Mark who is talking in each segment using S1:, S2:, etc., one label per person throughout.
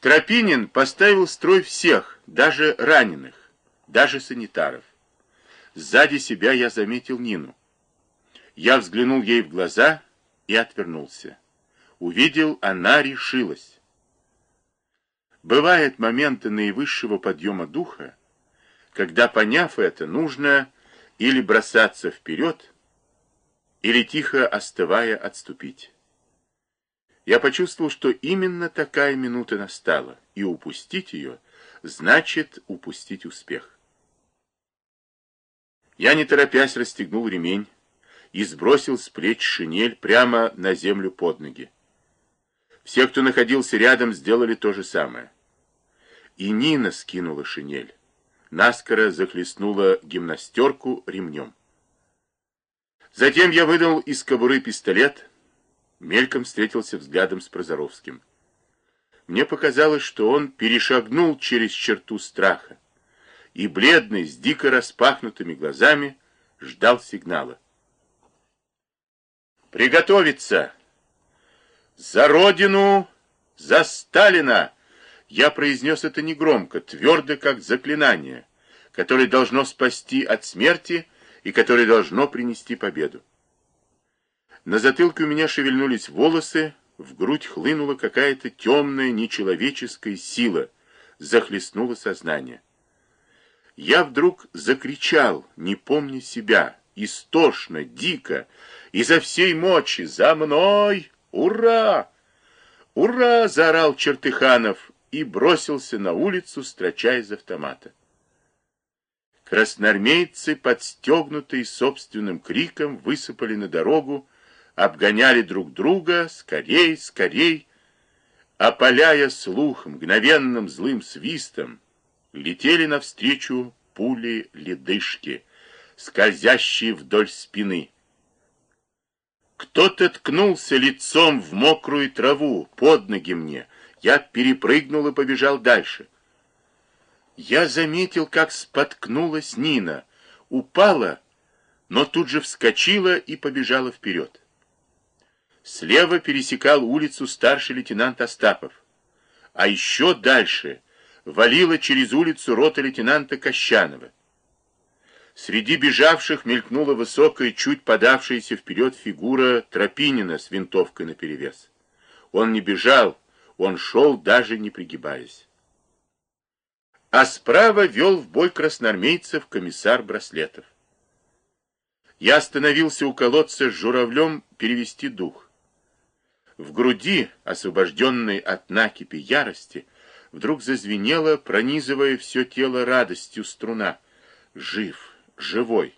S1: Тропинин поставил строй всех, даже раненых, даже санитаров. Сзади себя я заметил Нину. Я взглянул ей в глаза и отвернулся. Увидел, она решилась. Бывают моменты наивысшего подъема духа, когда, поняв это, нужно или бросаться вперед, или тихо остывая отступить. Я почувствовал, что именно такая минута настала, и упустить ее значит упустить успех. Я, не торопясь, расстегнул ремень и сбросил с плеч шинель прямо на землю под ноги. Все, кто находился рядом, сделали то же самое. И Нина скинула шинель. Наскоро захлестнула гимнастерку ремнем. Затем я выдал из кобуры пистолет, мельком встретился взглядом с Прозоровским. Мне показалось, что он перешагнул через черту страха, и бледный, с дико распахнутыми глазами, ждал сигнала. «Приготовиться! За Родину! За Сталина!» Я произнес это негромко, твердо, как заклинание, которое должно спасти от смерти и которое должно принести победу. На затылке у меня шевельнулись волосы, в грудь хлынула какая-то темная, нечеловеческая сила, захлестнула сознание. Я вдруг закричал, не помня себя, истошно, дико, изо всей мочи «За мной! Ура!» «Ура!» — заорал Чертыханов и бросился на улицу, строча из автомата. Красноармейцы, подстегнутые собственным криком, высыпали на дорогу, обгоняли друг друга, скорей, скорей, опаляя слух мгновенным злым свистом, летели навстречу пули-ледышки, скользящие вдоль спины. Кто-то ткнулся лицом в мокрую траву, под ноги мне. Я перепрыгнул и побежал дальше. Я заметил, как споткнулась Нина, упала, но тут же вскочила и побежала вперед. Слева пересекал улицу старший лейтенант Остапов. А еще дальше валила через улицу рота лейтенанта Кощанова. Среди бежавших мелькнула высокая, чуть подавшаяся вперед фигура Тропинина с винтовкой наперевес. Он не бежал, он шел, даже не пригибаясь. А справа вел в бой красноармейцев комиссар Браслетов. Я остановился у колодца с журавлем перевести дух. В груди, освобожденной от накипи ярости, вдруг зазвенела, пронизывая все тело радостью струна. Жив, живой.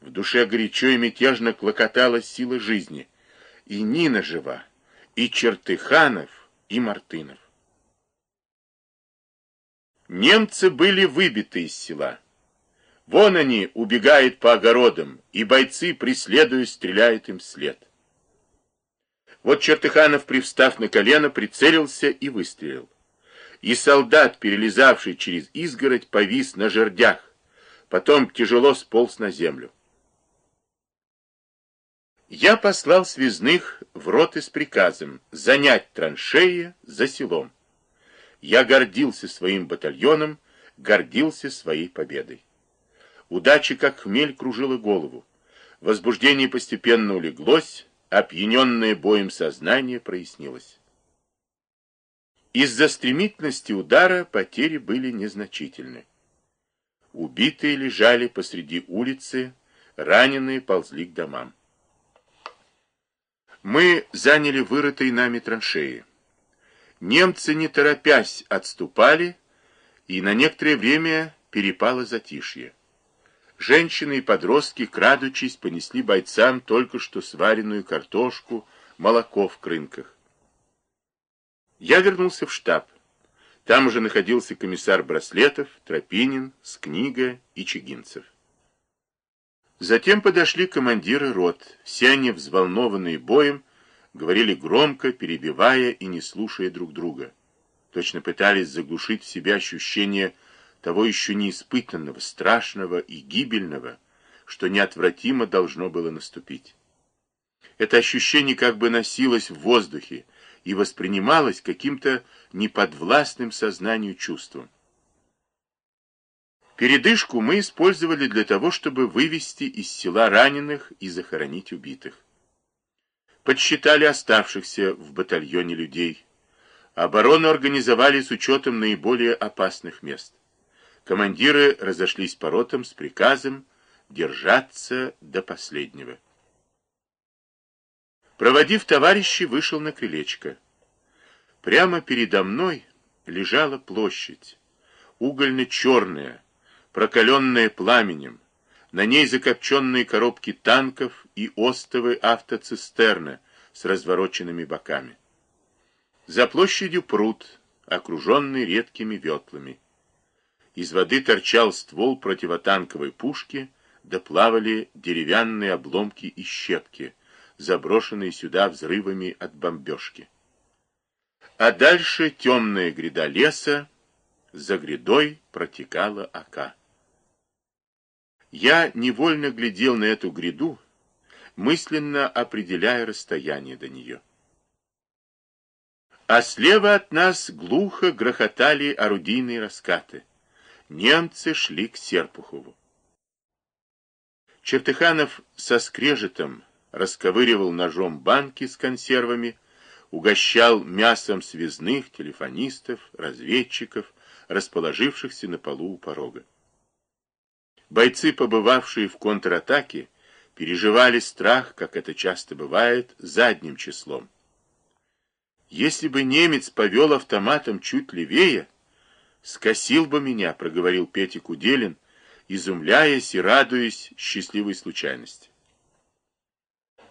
S1: В душе горячо и мятежно клокотала сила жизни. И Нина жива, и Чертыханов, и Мартынов. Немцы были выбиты из села. Вон они убегают по огородам, и бойцы, преследуя, стреляют им вслед. Вот Чертыханов, привстав на колено, прицелился и выстрелил. И солдат, перелезавший через изгородь, повис на жердях, потом тяжело сполз на землю. Я послал связных в роты с приказом занять траншеи за селом. Я гордился своим батальоном, гордился своей победой. Удача, как хмель, кружила голову. Возбуждение постепенно улеглось, опьяненное боем сознание прояснилось. Из-за стремительности удара потери были незначительны. Убитые лежали посреди улицы, раненые ползли к домам. Мы заняли вырытые нами траншеи. Немцы, не торопясь, отступали, и на некоторое время перепало затишье. Женщины и подростки, крадучись, понесли бойцам только что сваренную картошку, молоко в крынках. Я вернулся в штаб. Там уже находился комиссар Браслетов, Тропинин, Скнига и Чигинцев. Затем подошли командиры рот. Все они, взволнованные боем, говорили громко, перебивая и не слушая друг друга. Точно пытались заглушить в себе ощущение того еще неиспытанного, страшного и гибельного, что неотвратимо должно было наступить. Это ощущение как бы носилось в воздухе, и воспринималось каким-то неподвластным сознанию чувством. Передышку мы использовали для того, чтобы вывести из села раненых и захоронить убитых. Подсчитали оставшихся в батальоне людей. Оборону организовали с учетом наиболее опасных мест. Командиры разошлись по ротам с приказом держаться до последнего. Проводив товарищей, вышел на крылечко. Прямо передо мной лежала площадь, угольно-черная, прокаленная пламенем, на ней закопченные коробки танков и остовы автоцистерны с развороченными боками. За площадью пруд, окруженный редкими ветлами. Из воды торчал ствол противотанковой пушки, доплавали деревянные обломки и щепки, заброшенные сюда взрывами от бомбежки. А дальше темная гряда леса, за грядой протекала ока. Я невольно глядел на эту гряду, мысленно определяя расстояние до нее. А слева от нас глухо грохотали орудийные раскаты. Немцы шли к Серпухову. Чертыханов со скрежетом расковыривал ножом банки с консервами, угощал мясом связных, телефонистов, разведчиков, расположившихся на полу у порога. Бойцы, побывавшие в контратаке, переживали страх, как это часто бывает, задним числом. Если бы немец повел автоматом чуть левее, скосил бы меня, проговорил Петя Куделин, изумляясь и радуясь счастливой случайности.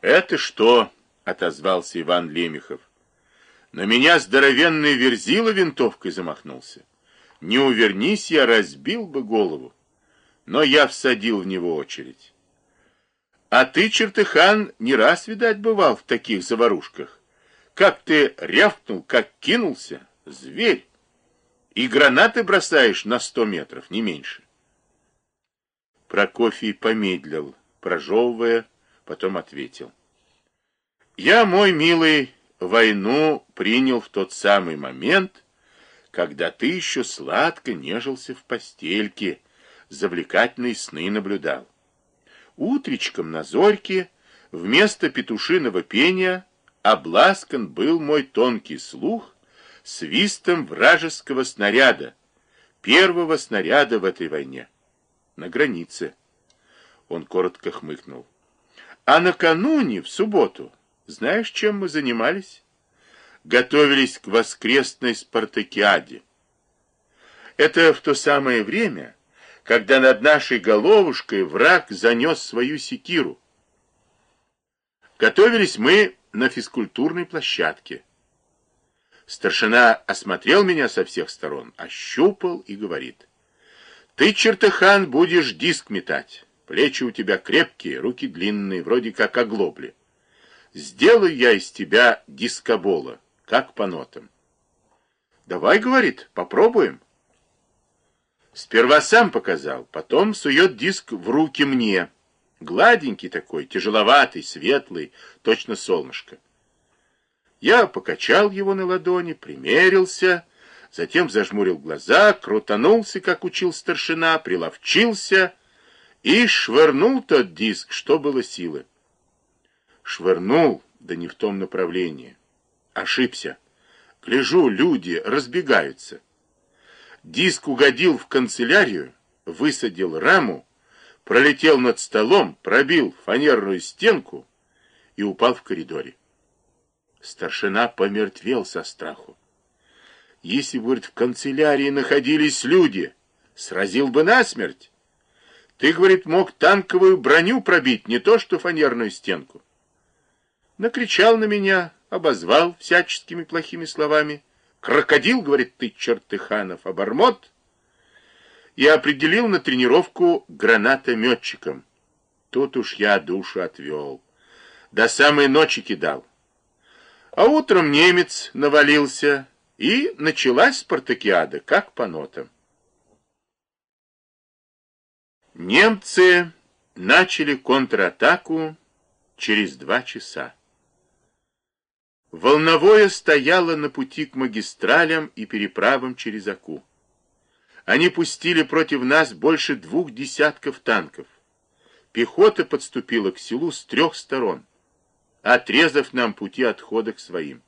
S1: «Это что?» — отозвался Иван Лемехов. «На меня здоровенный верзила винтовкой замахнулся. Не увернись, я разбил бы голову. Но я всадил в него очередь. А ты, чертыхан, не раз, видать, бывал в таких заварушках. Как ты рявкнул, как кинулся, зверь. И гранаты бросаешь на сто метров, не меньше. Прокофий помедлил, прожевывая, потом ответил. Я, мой милый, войну принял в тот самый момент, когда ты еще сладко нежился в постельке, завлекательные сны наблюдал. Утречком на зорьке вместо петушиного пения обласкан был мой тонкий слух свистом вражеского снаряда, первого снаряда в этой войне, на границе. Он коротко хмыкнул. А накануне, в субботу, знаешь, чем мы занимались? Готовились к воскресной спартакиаде. Это в то самое время, когда над нашей головушкой враг занес свою секиру. Готовились мы на физкультурной площадке. Старшина осмотрел меня со всех сторон, ощупал и говорит. Ты, чертыхан, будешь диск метать. Плечи у тебя крепкие, руки длинные, вроде как оглобли. Сделаю я из тебя дискобола, как по нотам. Давай, говорит, попробуем. Сперва сам показал, потом сует диск в руки мне. Гладенький такой, тяжеловатый, светлый, точно солнышко. Я покачал его на ладони, примерился, затем зажмурил глаза, крутанулся, как учил старшина, приловчился и швырнул тот диск, что было силы. Швырнул, да не в том направлении. Ошибся. Гляжу, люди разбегаются. Диск угодил в канцелярию, высадил раму, пролетел над столом, пробил фанерную стенку и упал в коридоре. Старшина помертвел со страху. Если бы, в канцелярии находились люди, сразил бы насмерть. Ты, говорит, мог танковую броню пробить, не то что фанерную стенку. Накричал на меня, обозвал всяческими плохими словами. Крокодил, говорит, ты, чертыханов, обормот. И определил на тренировку гранатометчиком. Тут уж я душу отвел. До самой ночи кидал. А утром немец навалился, и началась спартакиада, как по нотам. Немцы начали контратаку через два часа. Волновое стояло на пути к магистралям и переправам через Аку. Они пустили против нас больше двух десятков танков. Пехота подступила к селу с трех сторон, отрезав нам пути отхода к своим.